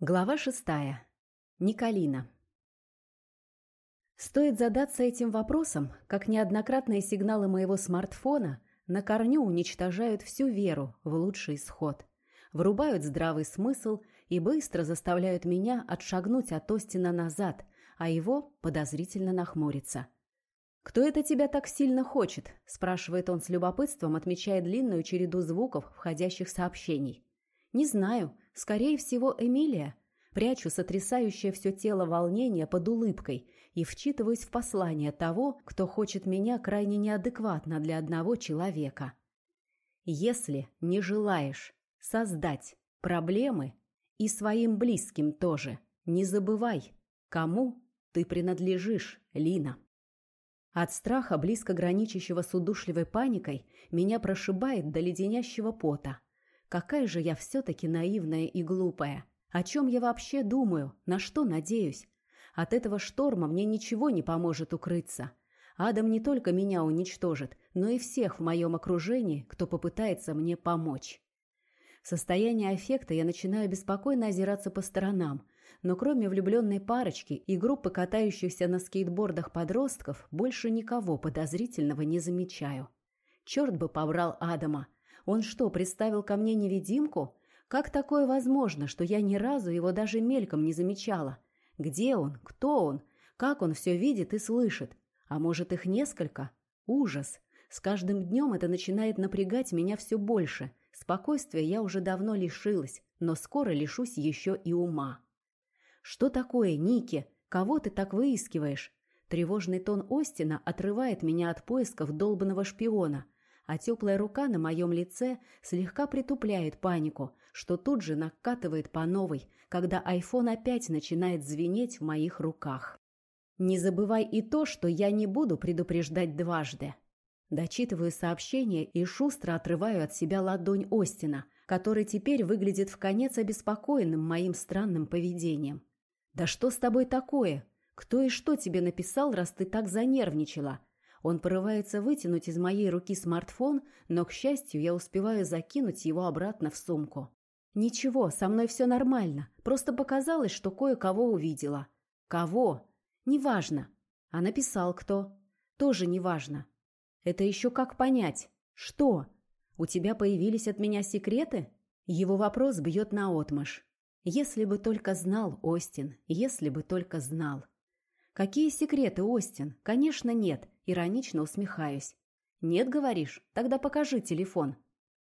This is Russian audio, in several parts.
Глава шестая. Николина. Стоит задаться этим вопросом, как неоднократные сигналы моего смартфона на корню уничтожают всю веру в лучший исход, врубают здравый смысл и быстро заставляют меня отшагнуть от Остина назад, а его подозрительно нахмуриться. «Кто это тебя так сильно хочет?» – спрашивает он с любопытством, отмечая длинную череду звуков входящих сообщений. «Не знаю», Скорее всего, Эмилия. Прячу сотрясающее все тело волнение под улыбкой и вчитываюсь в послание того, кто хочет меня крайне неадекватно для одного человека. Если не желаешь создать проблемы и своим близким тоже, не забывай, кому ты принадлежишь, Лина. От страха, близко граничащего с удушливой паникой, меня прошибает до леденящего пота – Какая же я все-таки наивная и глупая. О чем я вообще думаю? На что надеюсь? От этого шторма мне ничего не поможет укрыться. Адам не только меня уничтожит, но и всех в моем окружении, кто попытается мне помочь. В состоянии аффекта я начинаю беспокойно озираться по сторонам, но кроме влюбленной парочки и группы катающихся на скейтбордах подростков, больше никого подозрительного не замечаю. Черт бы побрал Адама! Он что, представил ко мне невидимку? Как такое возможно, что я ни разу его даже мельком не замечала? Где он? Кто он? Как он все видит и слышит? А может, их несколько? Ужас! С каждым днем это начинает напрягать меня все больше. Спокойствия я уже давно лишилась, но скоро лишусь еще и ума. «Что такое, Ники? Кого ты так выискиваешь?» Тревожный тон Остина отрывает меня от поисков долбанного шпиона – а теплая рука на моем лице слегка притупляет панику, что тут же накатывает по новой, когда айфон опять начинает звенеть в моих руках. Не забывай и то, что я не буду предупреждать дважды. Дочитываю сообщение и шустро отрываю от себя ладонь Остина, который теперь выглядит в конец обеспокоенным моим странным поведением. «Да что с тобой такое? Кто и что тебе написал, раз ты так занервничала?» Он порывается вытянуть из моей руки смартфон, но, к счастью, я успеваю закинуть его обратно в сумку. «Ничего, со мной все нормально. Просто показалось, что кое-кого увидела». «Кого?» «Неважно». «А написал кто?» «Тоже неважно». «Это еще как понять?» «Что? У тебя появились от меня секреты?» Его вопрос бьет наотмашь. «Если бы только знал, Остин, если бы только знал». «Какие секреты, Остин? Конечно, нет. Иронично усмехаюсь. «Нет, говоришь? Тогда покажи телефон».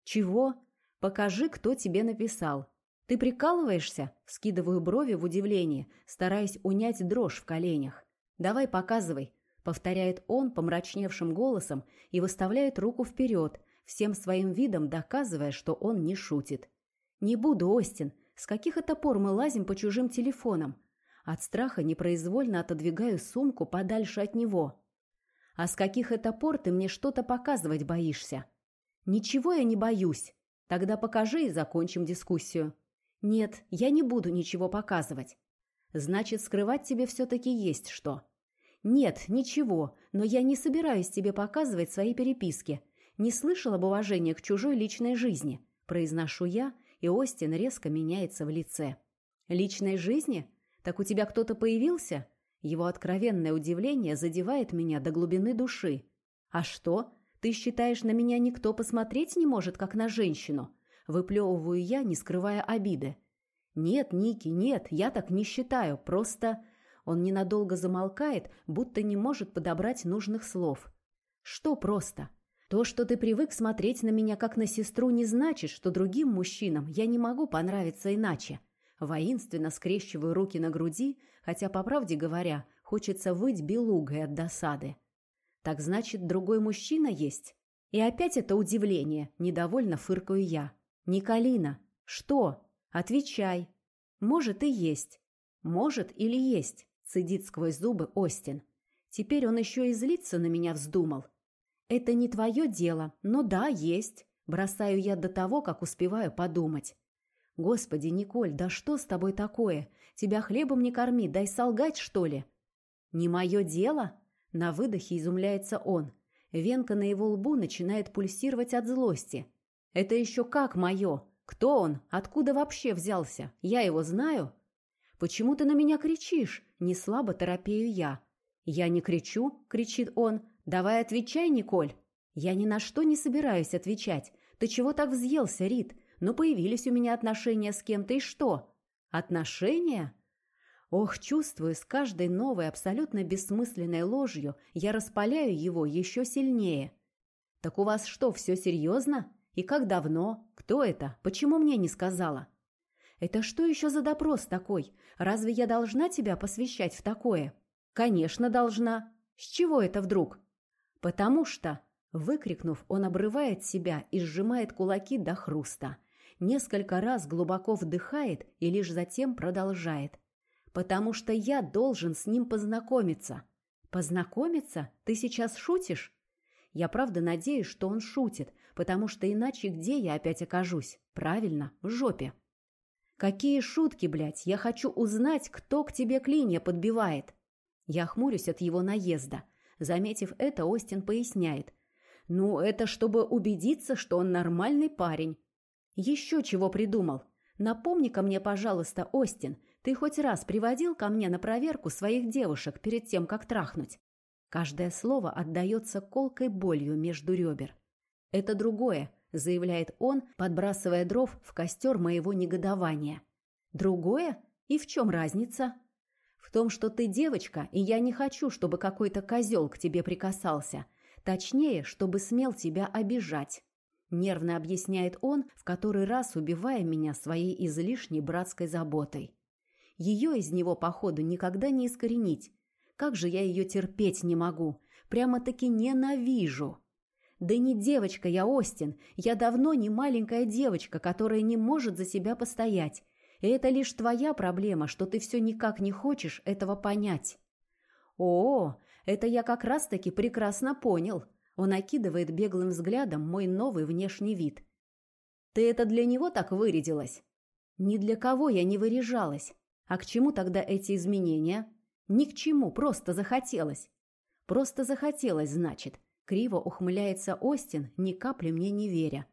«Чего?» «Покажи, кто тебе написал». «Ты прикалываешься?» Скидываю брови в удивлении, стараясь унять дрожь в коленях. «Давай показывай», — повторяет он помрачневшим голосом и выставляет руку вперед, всем своим видом доказывая, что он не шутит. «Не буду, Остин. С каких это пор мы лазим по чужим телефонам?» От страха непроизвольно отодвигаю сумку подальше от него. А с каких это пор ты мне что-то показывать боишься? Ничего я не боюсь. Тогда покажи и закончим дискуссию. Нет, я не буду ничего показывать. Значит, скрывать тебе все-таки есть что. Нет, ничего, но я не собираюсь тебе показывать свои переписки. Не слышал об уважении к чужой личной жизни. Произношу я, и Остин резко меняется в лице. Личной жизни? Так у тебя кто-то появился? Его откровенное удивление задевает меня до глубины души. «А что? Ты считаешь, на меня никто посмотреть не может, как на женщину?» Выплевываю я, не скрывая обиды. «Нет, Ники, нет, я так не считаю, просто...» Он ненадолго замолкает, будто не может подобрать нужных слов. «Что просто?» То, что ты привык смотреть на меня как на сестру, не значит, что другим мужчинам я не могу понравиться иначе. Воинственно скрещиваю руки на груди, хотя, по правде говоря, хочется выть белугой от досады. Так значит, другой мужчина есть? И опять это удивление, недовольно фыркаю я. «Николина, что? Отвечай. Может и есть. Может или есть», цедит сквозь зубы Остин. Теперь он еще и злиться на меня вздумал. «Это не твое дело, но да, есть», бросаю я до того, как успеваю подумать. «Господи, Николь, да что с тобой такое? Тебя хлебом не корми, дай солгать, что ли?» «Не мое дело?» На выдохе изумляется он. Венка на его лбу начинает пульсировать от злости. «Это еще как мое? Кто он? Откуда вообще взялся? Я его знаю?» Почему ты на меня кричишь?» Не слабо торопею я. «Я не кричу», — кричит он. «Давай отвечай, Николь». «Я ни на что не собираюсь отвечать. Ты чего так взъелся, Рит? Ну, появились у меня отношения с кем-то, и что?» «Отношения?» Ох, чувствую, с каждой новой, абсолютно бессмысленной ложью я распаляю его еще сильнее. «Так у вас что, все серьезно? И как давно? Кто это? Почему мне не сказала?» «Это что еще за допрос такой? Разве я должна тебя посвящать в такое?» «Конечно, должна. С чего это вдруг?» «Потому что...» Выкрикнув, он обрывает себя и сжимает кулаки до хруста. Несколько раз глубоко вдыхает и лишь затем продолжает. «Потому что я должен с ним познакомиться». «Познакомиться? Ты сейчас шутишь?» Я правда надеюсь, что он шутит, потому что иначе где я опять окажусь? Правильно, в жопе. Какие шутки, блядь? Я хочу узнать, кто к тебе клинья подбивает. Я хмурюсь от его наезда. Заметив это, Остин поясняет. «Ну, это чтобы убедиться, что он нормальный парень». «Еще чего придумал? Напомни-ка мне, пожалуйста, Остин, ты хоть раз приводил ко мне на проверку своих девушек перед тем, как трахнуть?» Каждое слово отдается колкой болью между ребер. «Это другое», — заявляет он, подбрасывая дров в костер моего негодования. «Другое? И в чем разница?» В том, что ты девочка, и я не хочу, чтобы какой-то козел к тебе прикасался. Точнее, чтобы смел тебя обижать. Нервно объясняет он, в который раз убивая меня своей излишней братской заботой. Ее из него, походу, никогда не искоренить. Как же я ее терпеть не могу. Прямо-таки ненавижу. Да не девочка я, Остин. Я давно не маленькая девочка, которая не может за себя постоять. И это лишь твоя проблема, что ты все никак не хочешь этого понять. О, это я как раз-таки прекрасно понял. Он окидывает беглым взглядом мой новый внешний вид. Ты это для него так вырядилась? Ни для кого я не выряжалась. А к чему тогда эти изменения? Ни к чему, просто захотелось. Просто захотелось, значит. Криво ухмыляется Остин, ни капли мне не веря.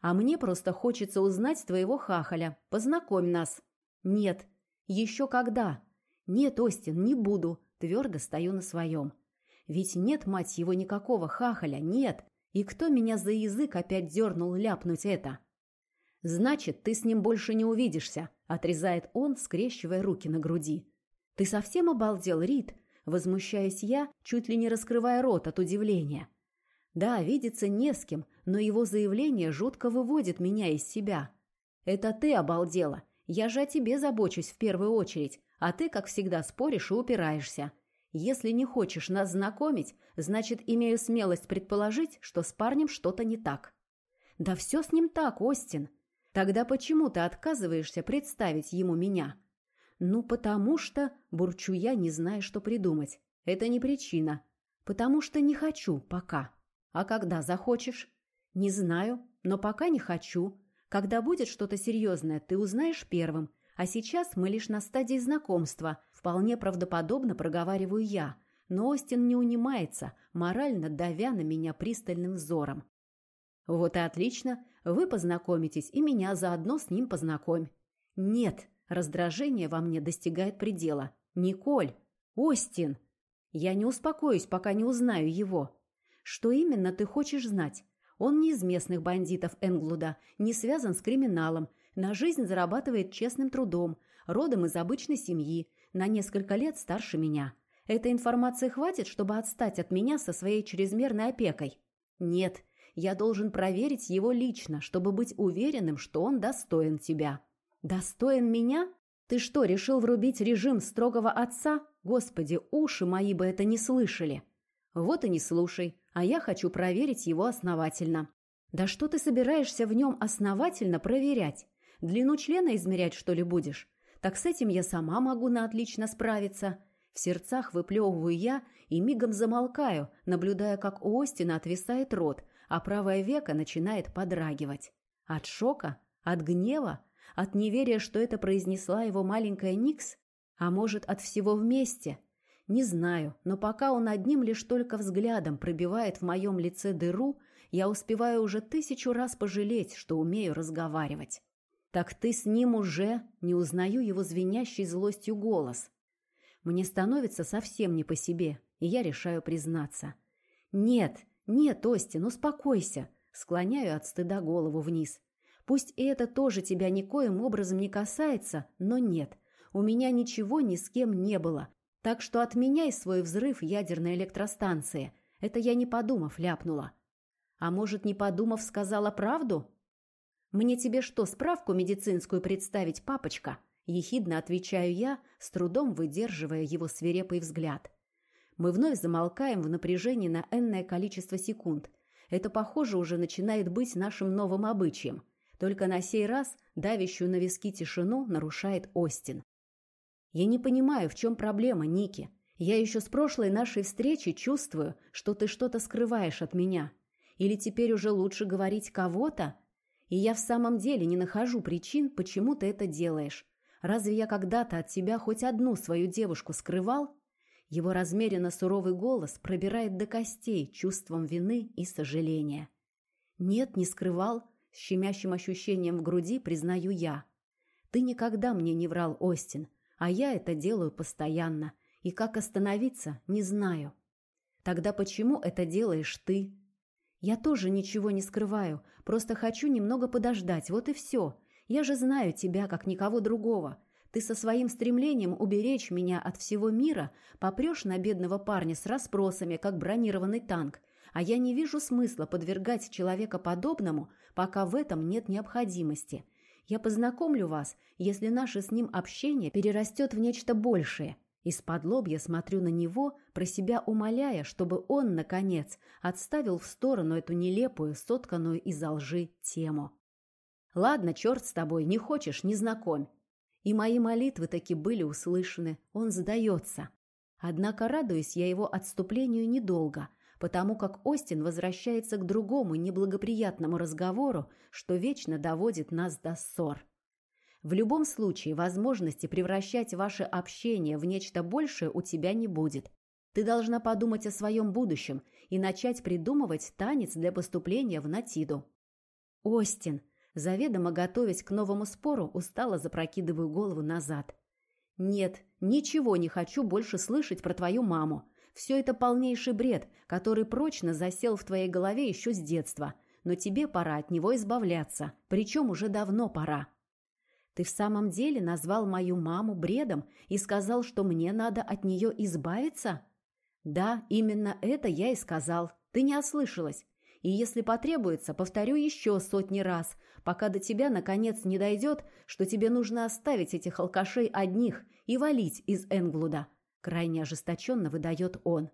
А мне просто хочется узнать твоего хахаля. Познакомь нас. Нет. Еще когда? Нет, Остин, не буду. Твердо стою на своем. Ведь нет, мать его, никакого хахаля, нет. И кто меня за язык опять дернул ляпнуть это? Значит, ты с ним больше не увидишься, отрезает он, скрещивая руки на груди. Ты совсем обалдел, Рит? Возмущаюсь я, чуть ли не раскрывая рот от удивления. Да, видеться не с кем, но его заявление жутко выводит меня из себя. «Это ты обалдела. Я же о тебе забочусь в первую очередь, а ты, как всегда, споришь и упираешься. Если не хочешь нас знакомить, значит, имею смелость предположить, что с парнем что-то не так». «Да все с ним так, Остин. Тогда почему ты отказываешься представить ему меня?» «Ну, потому что...» – бурчу я, не зная, что придумать. «Это не причина. Потому что не хочу пока». А когда захочешь? Не знаю, но пока не хочу. Когда будет что-то серьезное, ты узнаешь первым. А сейчас мы лишь на стадии знакомства. Вполне правдоподобно проговариваю я. Но Остин не унимается, морально давя на меня пристальным взором. Вот и отлично. Вы познакомитесь, и меня заодно с ним познакомь. Нет, раздражение во мне достигает предела. Николь! Остин! Я не успокоюсь, пока не узнаю его. Что именно ты хочешь знать? Он не из местных бандитов Энглуда, не связан с криминалом, на жизнь зарабатывает честным трудом, родом из обычной семьи, на несколько лет старше меня. Этой информации хватит, чтобы отстать от меня со своей чрезмерной опекой? Нет, я должен проверить его лично, чтобы быть уверенным, что он достоин тебя. Достоин меня? Ты что, решил врубить режим строгого отца? Господи, уши мои бы это не слышали. Вот и не слушай а я хочу проверить его основательно. Да что ты собираешься в нем основательно проверять? Длину члена измерять, что ли, будешь? Так с этим я сама могу на отлично справиться. В сердцах выплевываю я и мигом замолкаю, наблюдая, как у Остина отвисает рот, а правое веко начинает подрагивать. От шока? От гнева? От неверия, что это произнесла его маленькая Никс? А может, от всего вместе – не знаю, но пока он одним лишь только взглядом пробивает в моем лице дыру, я успеваю уже тысячу раз пожалеть, что умею разговаривать. «Так ты с ним уже...» — не узнаю его звенящий злостью голос. Мне становится совсем не по себе, и я решаю признаться. «Нет, нет, Остин, успокойся!» Склоняю от стыда голову вниз. «Пусть и это тоже тебя никоим образом не касается, но нет. У меня ничего ни с кем не было. Так что отменяй свой взрыв ядерной электростанции. Это я не подумав ляпнула. А может, не подумав, сказала правду? Мне тебе что, справку медицинскую представить, папочка?» Ехидно отвечаю я, с трудом выдерживая его свирепый взгляд. Мы вновь замолкаем в напряжении на энное количество секунд. Это, похоже, уже начинает быть нашим новым обычаем. Только на сей раз давящую на виски тишину нарушает Остин. Я не понимаю, в чем проблема, Ники. Я еще с прошлой нашей встречи чувствую, что ты что-то скрываешь от меня. Или теперь уже лучше говорить кого-то? И я в самом деле не нахожу причин, почему ты это делаешь. Разве я когда-то от тебя хоть одну свою девушку скрывал? Его размеренно суровый голос пробирает до костей чувством вины и сожаления. Нет, не скрывал, с щемящим ощущением в груди признаю я. Ты никогда мне не врал, Остин, а я это делаю постоянно, и как остановиться, не знаю. Тогда почему это делаешь ты? Я тоже ничего не скрываю, просто хочу немного подождать, вот и все. Я же знаю тебя, как никого другого. Ты со своим стремлением уберечь меня от всего мира попрешь на бедного парня с расспросами, как бронированный танк, а я не вижу смысла подвергать человека подобному, пока в этом нет необходимости. Я познакомлю вас, если наше с ним общение перерастет в нечто большее. Из-под лобья смотрю на него, про себя умоляя, чтобы он, наконец, отставил в сторону эту нелепую, сотканную из лжи тему. «Ладно, черт с тобой, не хочешь, не знакомь». И мои молитвы таки были услышаны, он сдается. Однако радуюсь я его отступлению недолго – потому как Остин возвращается к другому неблагоприятному разговору, что вечно доводит нас до ссор. В любом случае, возможности превращать ваше общение в нечто большее у тебя не будет. Ты должна подумать о своем будущем и начать придумывать танец для поступления в Натиду. Остин, заведомо готовясь к новому спору, устало запрокидываю голову назад. Нет, ничего не хочу больше слышать про твою маму. Все это полнейший бред, который прочно засел в твоей голове еще с детства. Но тебе пора от него избавляться, причем уже давно пора. Ты в самом деле назвал мою маму бредом и сказал, что мне надо от нее избавиться? Да, именно это я и сказал. Ты не ослышалась. И если потребуется, повторю еще сотни раз, пока до тебя наконец не дойдет, что тебе нужно оставить этих алкашей одних и валить из Энглуда. Крайне ожесточенно выдает он.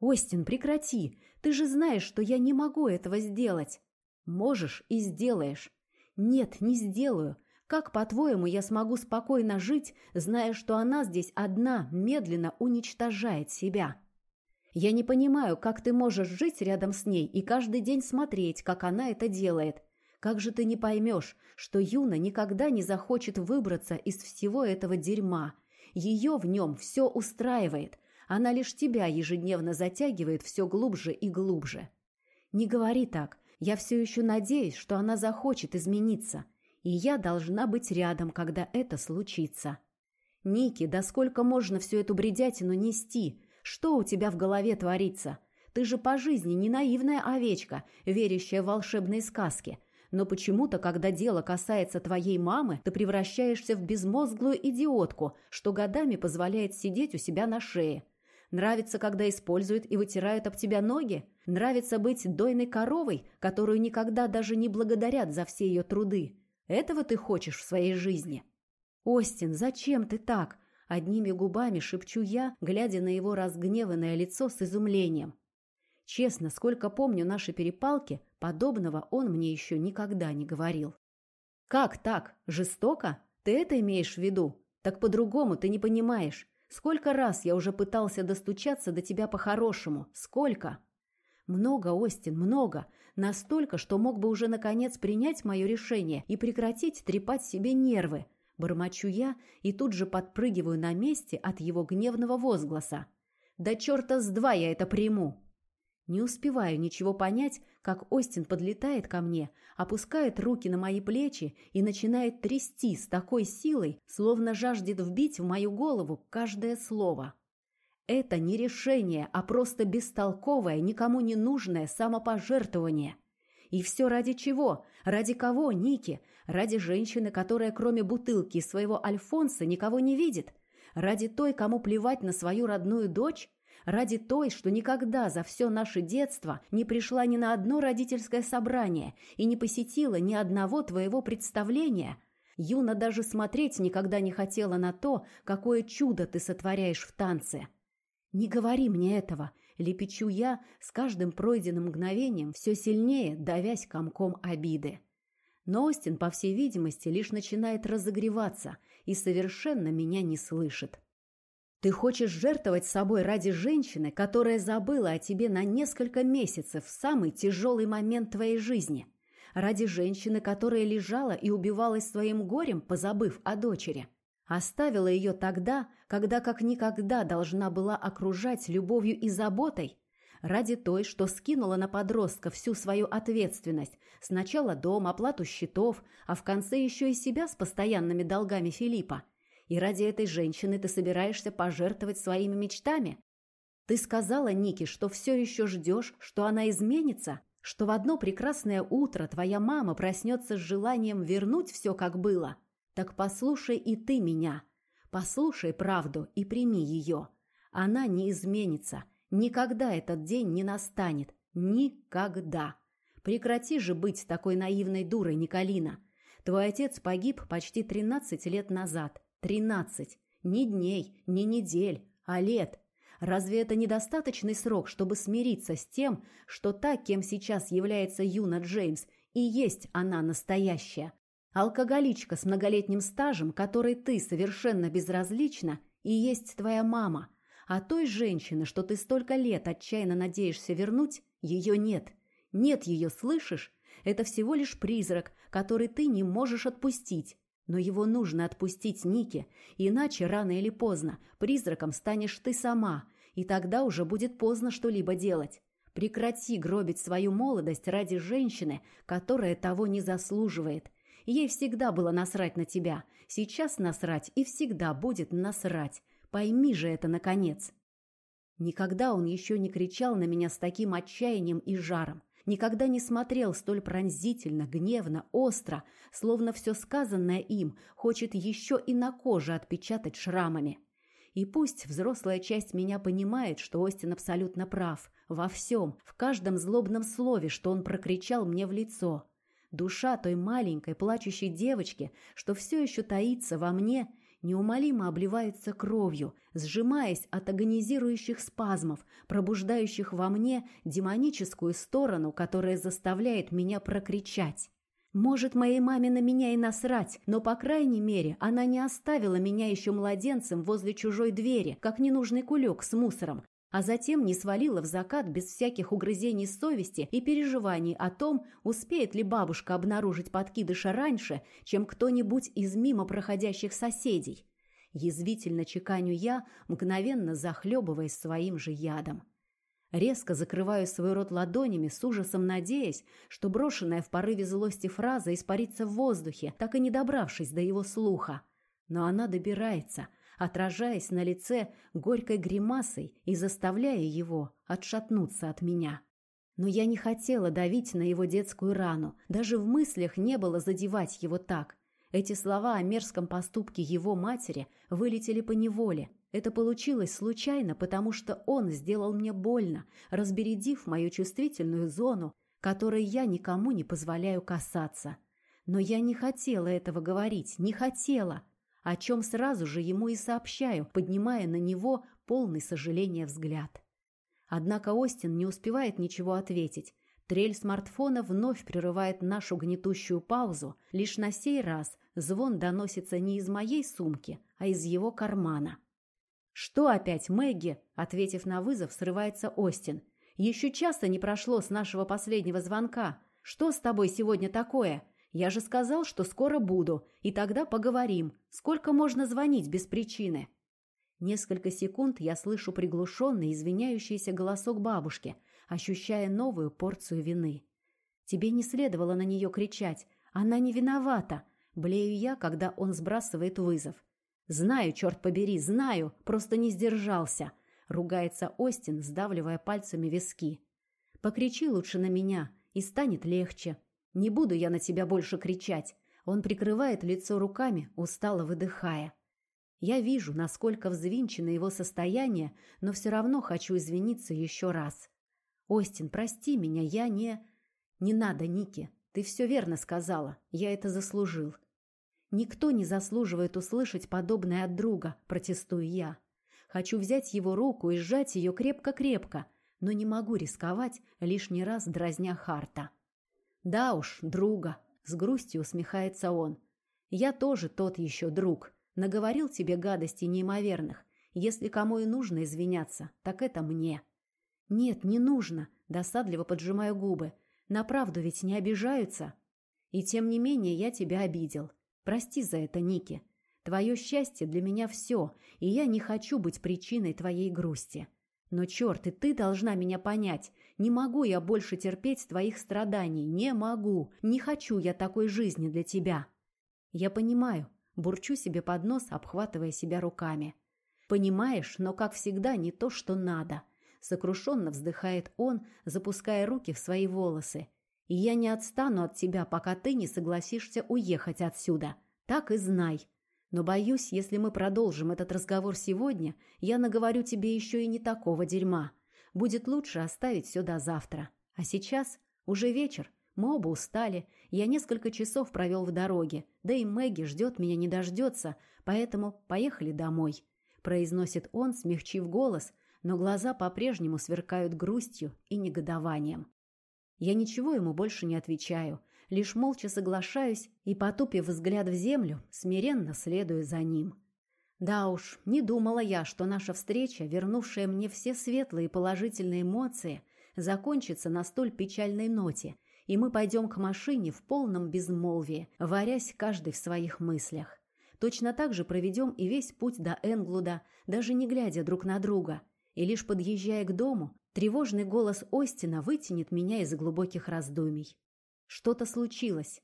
«Остин, прекрати! Ты же знаешь, что я не могу этого сделать!» «Можешь и сделаешь!» «Нет, не сделаю!» Как, по-твоему, я смогу спокойно жить, зная, что она здесь одна медленно уничтожает себя? Я не понимаю, как ты можешь жить рядом с ней и каждый день смотреть, как она это делает. Как же ты не поймешь, что Юна никогда не захочет выбраться из всего этого дерьма, ее в нем все устраивает. Она лишь тебя ежедневно затягивает все глубже и глубже. Не говори так. Я все еще надеюсь, что она захочет измениться. И я должна быть рядом, когда это случится. Ники, да сколько можно всю эту бредятину нести? Что у тебя в голове творится? Ты же по жизни не наивная овечка, верящая в волшебные сказки. Но почему-то, когда дело касается твоей мамы, ты превращаешься в безмозглую идиотку, что годами позволяет сидеть у себя на шее. Нравится, когда используют и вытирают об тебя ноги? Нравится быть дойной коровой, которую никогда даже не благодарят за все ее труды? Этого ты хочешь в своей жизни? Остин, зачем ты так? Одними губами шепчу я, глядя на его разгневанное лицо с изумлением. Честно, сколько помню наши перепалки, подобного он мне еще никогда не говорил. «Как так? Жестоко? Ты это имеешь в виду? Так по-другому ты не понимаешь. Сколько раз я уже пытался достучаться до тебя по-хорошему? Сколько?» «Много, Остин, много. Настолько, что мог бы уже наконец принять мое решение и прекратить трепать себе нервы». Бормочу я и тут же подпрыгиваю на месте от его гневного возгласа. «Да черта с два я это приму!» Не успеваю ничего понять, как Остин подлетает ко мне, опускает руки на мои плечи и начинает трясти с такой силой, словно жаждет вбить в мою голову каждое слово. Это не решение, а просто бестолковое, никому не нужное самопожертвование. И все ради чего? Ради кого, Ники? Ради женщины, которая кроме бутылки своего Альфонса никого не видит? Ради той, кому плевать на свою родную дочь? Ради той, что никогда за все наше детство не пришла ни на одно родительское собрание и не посетила ни одного твоего представления? Юна даже смотреть никогда не хотела на то, какое чудо ты сотворяешь в танце. «Не говори мне этого!» — лепечу я, с каждым пройденным мгновением все сильнее давясь комком обиды. Но Остин, по всей видимости, лишь начинает разогреваться и совершенно меня не слышит. Ты хочешь жертвовать собой ради женщины, которая забыла о тебе на несколько месяцев в самый тяжелый момент твоей жизни. Ради женщины, которая лежала и убивалась своим горем, позабыв о дочери. Оставила ее тогда, когда как никогда должна была окружать любовью и заботой. Ради той, что скинула на подростка всю свою ответственность. Сначала дом, оплату счетов, а в конце еще и себя с постоянными долгами Филиппа – и ради этой женщины ты собираешься пожертвовать своими мечтами? Ты сказала Нике, что все еще ждешь, что она изменится, что в одно прекрасное утро твоя мама проснется с желанием вернуть все, как было. Так послушай и ты меня. Послушай правду и прими ее. Она не изменится. Никогда этот день не настанет. Никогда. Прекрати же быть такой наивной дурой, Николина. Твой отец погиб почти 13 лет назад. Тринадцать. Ни дней, ни недель, а лет. Разве это недостаточный срок, чтобы смириться с тем, что та, кем сейчас является Юна Джеймс, и есть она настоящая? Алкоголичка с многолетним стажем, которой ты совершенно безразлична, и есть твоя мама. А той женщины, что ты столько лет отчаянно надеешься вернуть, ее нет. Нет ее, слышишь? Это всего лишь призрак, который ты не можешь отпустить. Но его нужно отпустить Нике, иначе рано или поздно призраком станешь ты сама, и тогда уже будет поздно что-либо делать. Прекрати гробить свою молодость ради женщины, которая того не заслуживает. Ей всегда было насрать на тебя, сейчас насрать и всегда будет насрать. Пойми же это, наконец. Никогда он еще не кричал на меня с таким отчаянием и жаром никогда не смотрел столь пронзительно, гневно, остро, словно все сказанное им хочет еще и на коже отпечатать шрамами. И пусть взрослая часть меня понимает, что Остин абсолютно прав во всем, в каждом злобном слове, что он прокричал мне в лицо. Душа той маленькой плачущей девочки, что все еще таится во мне, неумолимо обливается кровью, сжимаясь от агонизирующих спазмов, пробуждающих во мне демоническую сторону, которая заставляет меня прокричать. Может, моей маме на меня и насрать, но, по крайней мере, она не оставила меня еще младенцем возле чужой двери, как ненужный кулек с мусором, а затем не свалила в закат без всяких угрызений совести и переживаний о том, успеет ли бабушка обнаружить подкидыша раньше, чем кто-нибудь из мимо проходящих соседей. Язвительно чеканю я, мгновенно захлебываясь своим же ядом. Резко закрываю свой рот ладонями, с ужасом надеясь, что брошенная в порыве злости фраза испарится в воздухе, так и не добравшись до его слуха. Но она добирается — отражаясь на лице горькой гримасой и заставляя его отшатнуться от меня. Но я не хотела давить на его детскую рану, даже в мыслях не было задевать его так. Эти слова о мерзком поступке его матери вылетели по неволе. Это получилось случайно, потому что он сделал мне больно, разбередив мою чувствительную зону, которой я никому не позволяю касаться. Но я не хотела этого говорить, не хотела, о чем сразу же ему и сообщаю, поднимая на него полный сожаления взгляд. Однако Остин не успевает ничего ответить. Трель смартфона вновь прерывает нашу гнетущую паузу. Лишь на сей раз звон доносится не из моей сумки, а из его кармана. «Что опять, Мэгги?» Ответив на вызов, срывается Остин. «Еще часа не прошло с нашего последнего звонка. Что с тобой сегодня такое? Я же сказал, что скоро буду, и тогда поговорим. Сколько можно звонить без причины?» Несколько секунд я слышу приглушенный, извиняющийся голосок бабушки, ощущая новую порцию вины. «Тебе не следовало на нее кричать. Она не виновата!» Блею я, когда он сбрасывает вызов. «Знаю, черт побери, знаю, просто не сдержался!» Ругается Остин, сдавливая пальцами виски. «Покричи лучше на меня, и станет легче. Не буду я на тебя больше кричать». Он прикрывает лицо руками, устало выдыхая. Я вижу, насколько взвинчено его состояние, но все равно хочу извиниться еще раз. «Остин, прости меня, я не...» «Не надо, Ники, ты все верно сказала, я это заслужил». «Никто не заслуживает услышать подобное от друга», – протестую я. Хочу взять его руку и сжать ее крепко-крепко, но не могу рисковать, лишний раз дразня Харта. «Да уж, друга», – с грустью усмехается он. «Я тоже тот еще друг. Наговорил тебе гадостей неимоверных. Если кому и нужно извиняться, так это мне. Нет, не нужно, досадливо поджимаю губы. На правду ведь не обижаются. И тем не менее я тебя обидел. Прости за это, Ники. Твое счастье для меня все, и я не хочу быть причиной твоей грусти. Но, черт, и ты должна меня понять. Не могу я больше терпеть твоих страданий. Не могу. Не хочу я такой жизни для тебя. Я понимаю, Бурчу себе под нос, обхватывая себя руками. «Понимаешь, но, как всегда, не то, что надо». Сокрушенно вздыхает он, запуская руки в свои волосы. «И я не отстану от тебя, пока ты не согласишься уехать отсюда. Так и знай. Но боюсь, если мы продолжим этот разговор сегодня, я наговорю тебе еще и не такого дерьма. Будет лучше оставить все до завтра. А сейчас уже вечер, мы оба устали, я несколько часов провел в дороге, да и Мэгги ждет меня не дождется, поэтому поехали домой», – произносит он, смягчив голос, но глаза по-прежнему сверкают грустью и негодованием. Я ничего ему больше не отвечаю, лишь молча соглашаюсь и, потупив взгляд в землю, смиренно следую за ним. Да уж, не думала я, что наша встреча, вернувшая мне все светлые и положительные эмоции, закончится на столь печальной ноте – и мы пойдем к машине в полном безмолвии, варясь каждый в своих мыслях. Точно так же проведем и весь путь до Энглуда, даже не глядя друг на друга. И лишь подъезжая к дому, тревожный голос Остина вытянет меня из глубоких раздумий. Что-то случилось.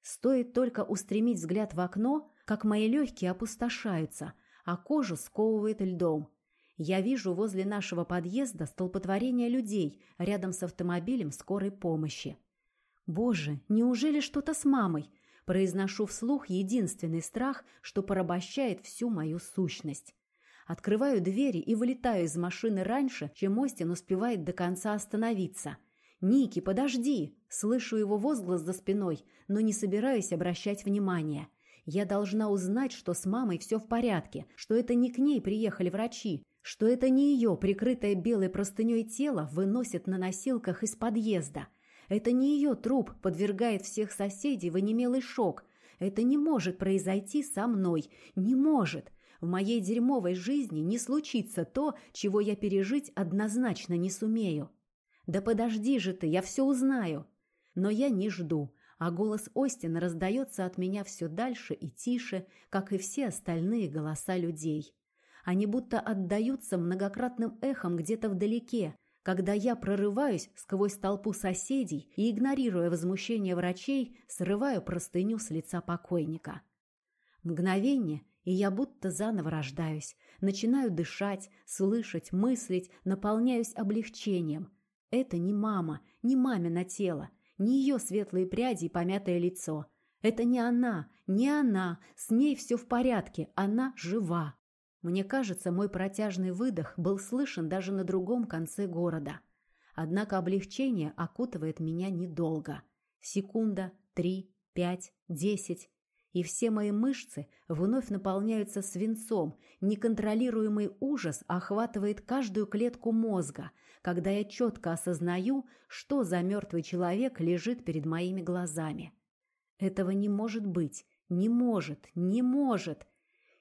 Стоит только устремить взгляд в окно, как мои легкие опустошаются, а кожу сковывает льдом. Я вижу возле нашего подъезда столпотворение людей рядом с автомобилем скорой помощи. «Боже, неужели что-то с мамой?» Произношу вслух единственный страх, что порабощает всю мою сущность. Открываю двери и вылетаю из машины раньше, чем Остин успевает до конца остановиться. «Ники, подожди!» Слышу его возглас за спиной, но не собираюсь обращать внимания. Я должна узнать, что с мамой все в порядке, что это не к ней приехали врачи, что это не ее, прикрытое белой простыней тело, выносят на носилках из подъезда – это не ее труп подвергает всех соседей в онемелый шок. Это не может произойти со мной. Не может. В моей дерьмовой жизни не случится то, чего я пережить однозначно не сумею. Да подожди же ты, я все узнаю. Но я не жду, а голос Остина раздается от меня все дальше и тише, как и все остальные голоса людей. Они будто отдаются многократным эхом где-то вдалеке, когда я прорываюсь сквозь толпу соседей и, игнорируя возмущение врачей, срываю простыню с лица покойника. Мгновение, и я будто заново рождаюсь, начинаю дышать, слышать, мыслить, наполняюсь облегчением. Это не мама, не мамино тело, не ее светлые пряди и помятое лицо. Это не она, не она, с ней все в порядке, она жива. Мне кажется, мой протяжный выдох был слышен даже на другом конце города. Однако облегчение окутывает меня недолго. Секунда, три, пять, десять. И все мои мышцы вновь наполняются свинцом, неконтролируемый ужас охватывает каждую клетку мозга, когда я четко осознаю, что за мертвый человек лежит перед моими глазами. Этого не может быть, не может, не может.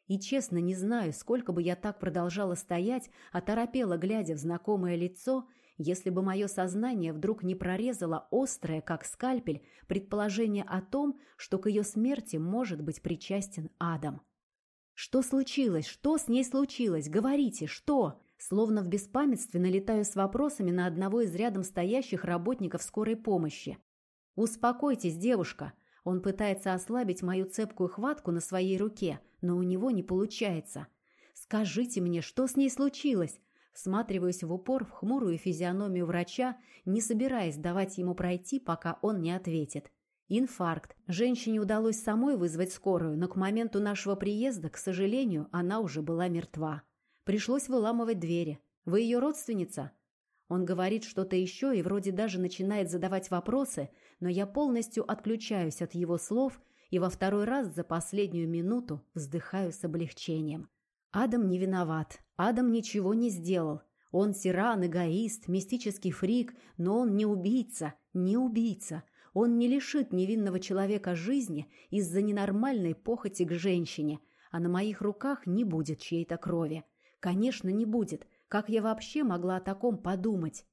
И честно не знаю, сколько бы я так продолжала стоять, оторопела, глядя в знакомое лицо, если бы мое сознание вдруг не прорезало острое, как скальпель, предположение о том, что к ее смерти может быть причастен Адам. «Что случилось? Что с ней случилось? Говорите, что?» Словно в беспамятстве налетаю с вопросами на одного из рядом стоящих работников скорой помощи. «Успокойтесь, девушка!» Он пытается ослабить мою цепкую хватку на своей руке, но у него не получается. «Скажите мне, что с ней случилось?» Всматриваюсь в упор в хмурую физиономию врача, не собираясь давать ему пройти, пока он не ответит. Инфаркт. Женщине удалось самой вызвать скорую, но к моменту нашего приезда, к сожалению, она уже была мертва. Пришлось выламывать двери. «Вы ее родственница?» Он говорит что-то еще и вроде даже начинает задавать вопросы, но я полностью отключаюсь от его слов и во второй раз за последнюю минуту вздыхаю с облегчением. Адам не виноват. Адам ничего не сделал. Он тиран, эгоист, мистический фрик, но он не убийца, не убийца. Он не лишит невинного человека жизни из-за ненормальной похоти к женщине, а на моих руках не будет чьей-то крови. Конечно, не будет. Как я вообще могла о таком подумать?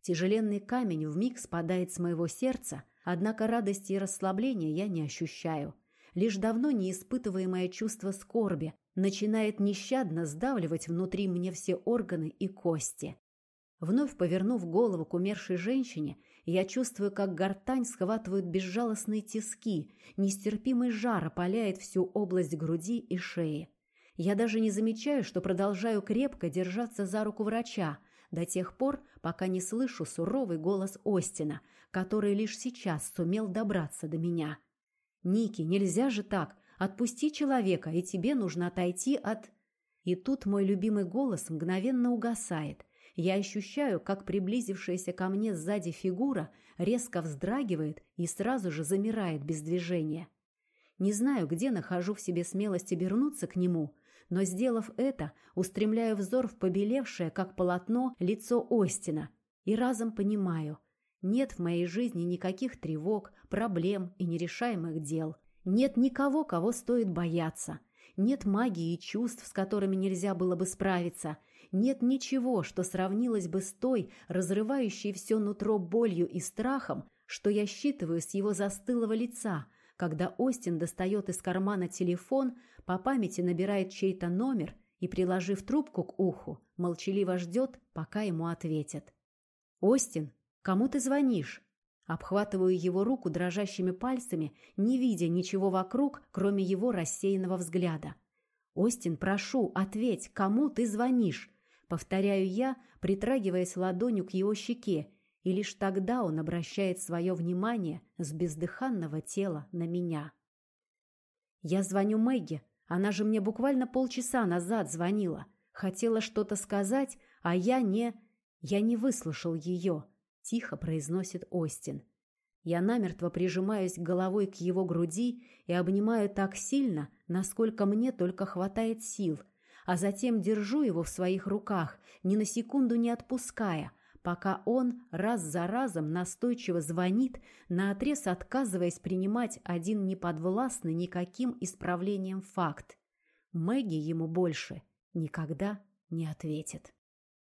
Тяжеленный камень вмиг спадает с моего сердца, однако радости и расслабления я не ощущаю. Лишь давно неиспытываемое чувство скорби начинает нещадно сдавливать внутри мне все органы и кости. Вновь повернув голову к умершей женщине, я чувствую, как гортань схватывают безжалостные тиски, нестерпимый жар опаляет всю область груди и шеи. Я даже не замечаю, что продолжаю крепко держаться за руку врача до тех пор, пока не слышу суровый голос Остина, который лишь сейчас сумел добраться до меня. «Ники, нельзя же так! Отпусти человека, и тебе нужно отойти от...» И тут мой любимый голос мгновенно угасает. Я ощущаю, как приблизившаяся ко мне сзади фигура резко вздрагивает и сразу же замирает без движения. Не знаю, где нахожу в себе смелость обернуться к нему, но, сделав это, устремляю взор в побелевшее, как полотно, лицо Остина и разом понимаю, нет в моей жизни никаких тревог, проблем и нерешаемых дел. Нет никого, кого стоит бояться. Нет магии и чувств, с которыми нельзя было бы справиться. Нет ничего, что сравнилось бы с той, разрывающей все нутро болью и страхом, что я считываю с его застылого лица, когда Остин достает из кармана телефон, по памяти набирает чей-то номер и, приложив трубку к уху, молчаливо ждет, пока ему ответят. «Остин, кому ты звонишь?» Обхватываю его руку дрожащими пальцами, не видя ничего вокруг, кроме его рассеянного взгляда. «Остин, прошу, ответь, кому ты звонишь?» Повторяю я, притрагиваясь ладонью к его щеке, и лишь тогда он обращает свое внимание с бездыханного тела на меня. Я звоню Мэгги, она же мне буквально полчаса назад звонила. Хотела что-то сказать, а я не... Я не выслушал ее, тихо произносит Остин. Я намертво прижимаюсь головой к его груди и обнимаю так сильно, насколько мне только хватает сил, а затем держу его в своих руках, ни на секунду не отпуская, пока он раз за разом настойчиво звонит, наотрез отказываясь принимать один неподвластный никаким исправлением факт. Мэгги ему больше никогда не ответит.